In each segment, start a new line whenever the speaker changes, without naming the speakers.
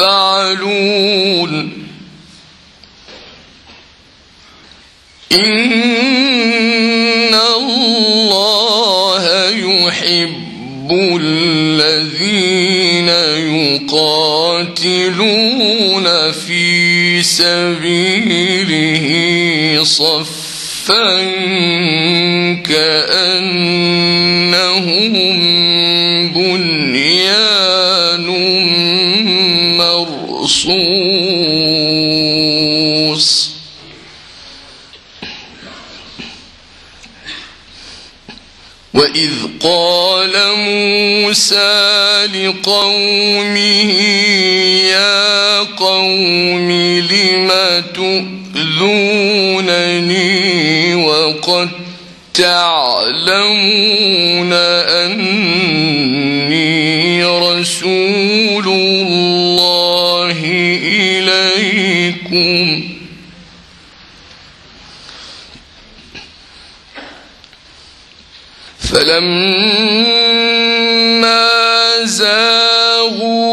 تفعلون إن الله يحب الذين يقاتلون في سبيله صفا كأنهم وإذ قال موسى لقومه يا قوم لم تؤذونني وقد تعلمون فلما زاغوا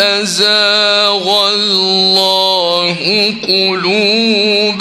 أزاغ الله قلوبهم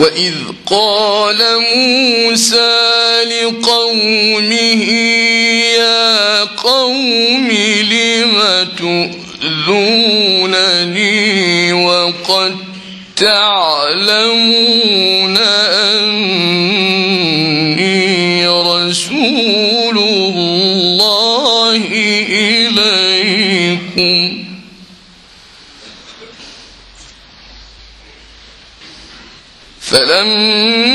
وإذ قال موسى لقومه يا قوم لم تؤذونني وقد تعلمون أني فلما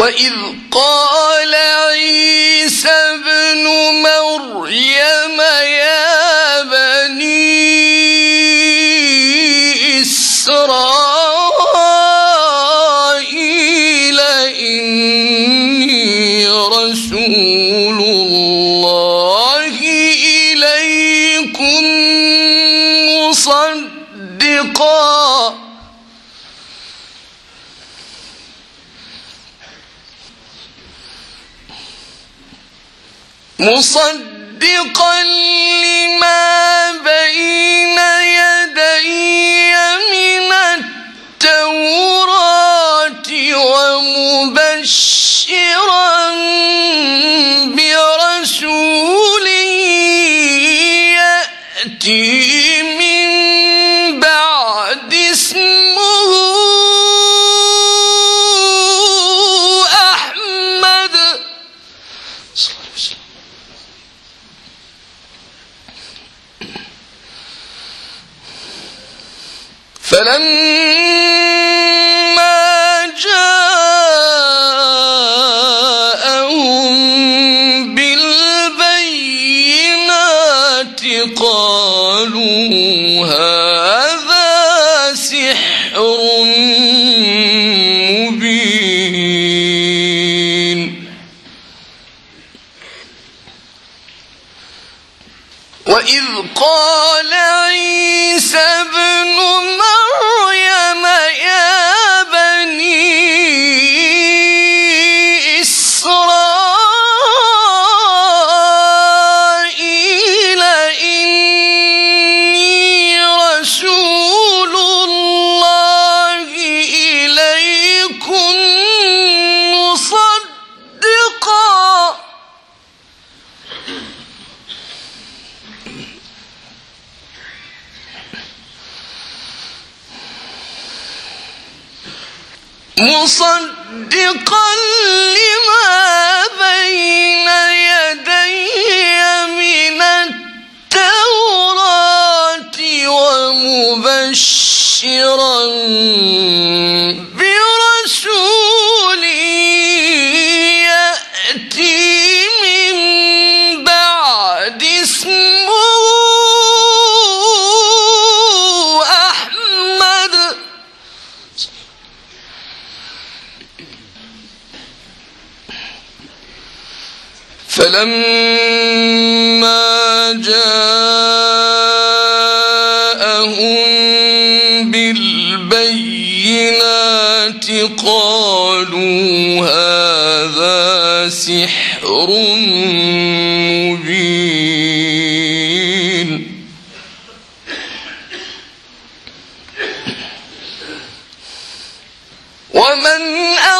وَإِذْ قَالَ عِيسَى مصدقا لما مصدقا لي فلما جاءهم بالبينات قالوا هذا سحر مبين. ومن أ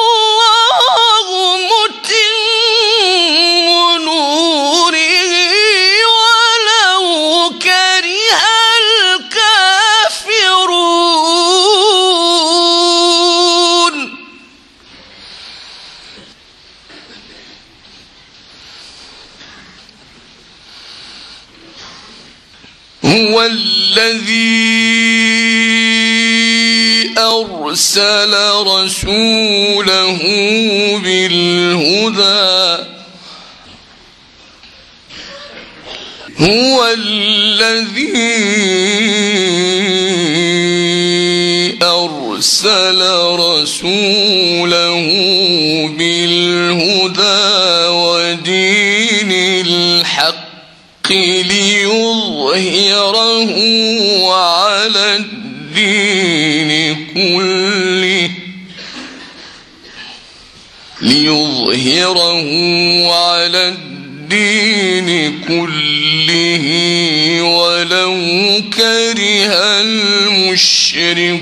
هو الذي أرسل رسوله بالهدى هو الذي أرسل رسوله على الدين كله ليظهره على الدين كله ولو كره المشركون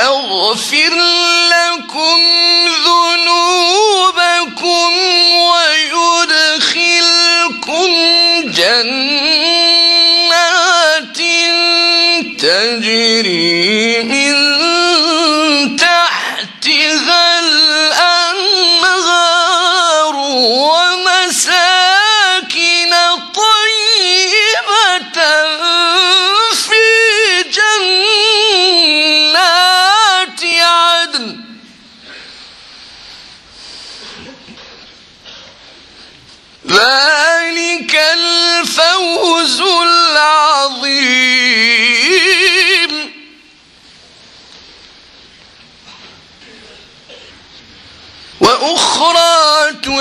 يغفر لكم ذنوبكم ويدخلكم جنات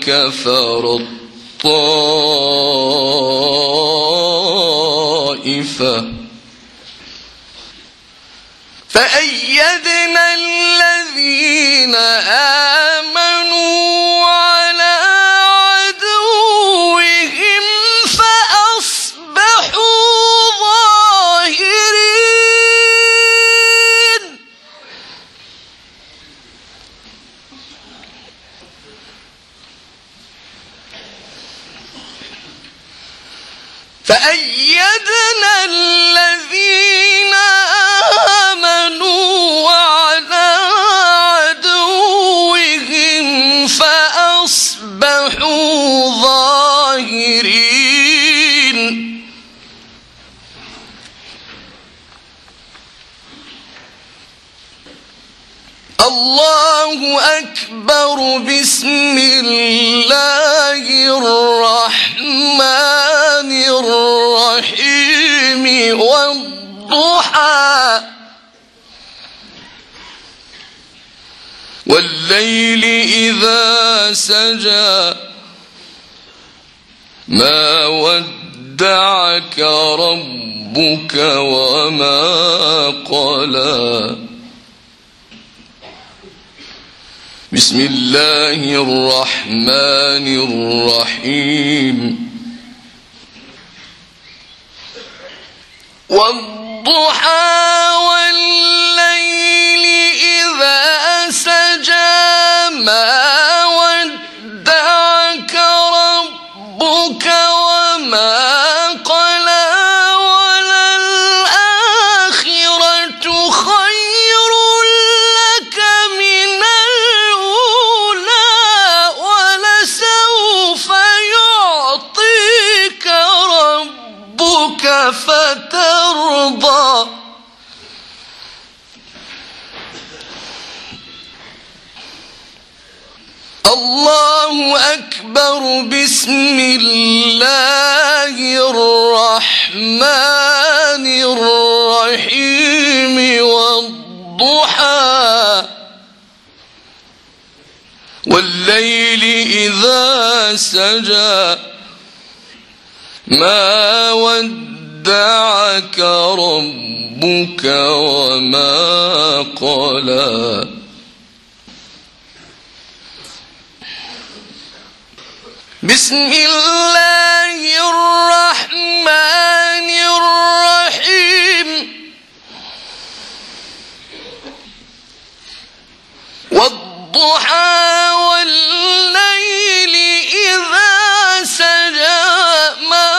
كفر الطاغوت. فأي ما ودعك ربك وما قلى. بسم الله الرحمن الرحيم. والضحى والليل إذا سجى ما الله أكبر بسم الله الرحمن الرحيم والضحى والليل إذا سجى ما ودعك ربك وما قلى بسم الله الرحمن الرحيم. والضحى والليل إذا سجى ما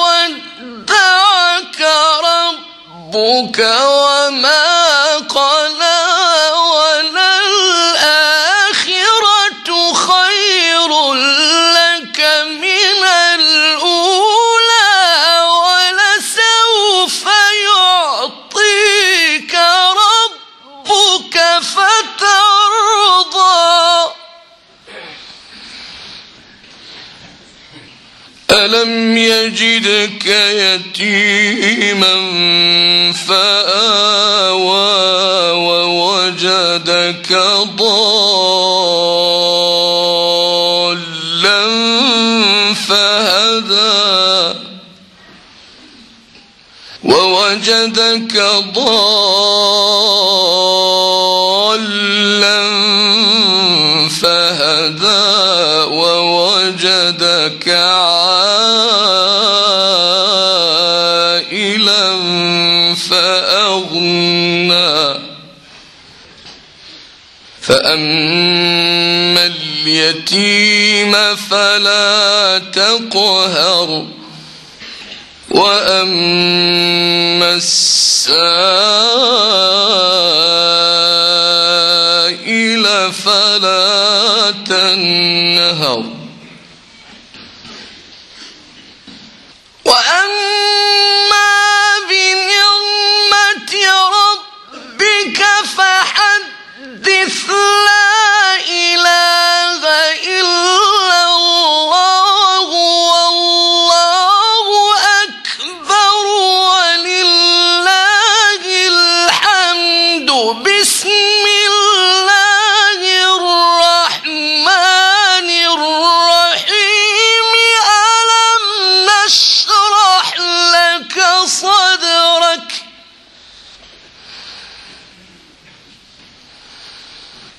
ودعك ربك وما ووجدك ضالا فهدى ووجدك عائلا فأغنى فأما اليتيم فلا تقهر وأما السائل فلا تنهر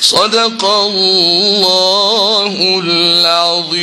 صدق الله العظيم.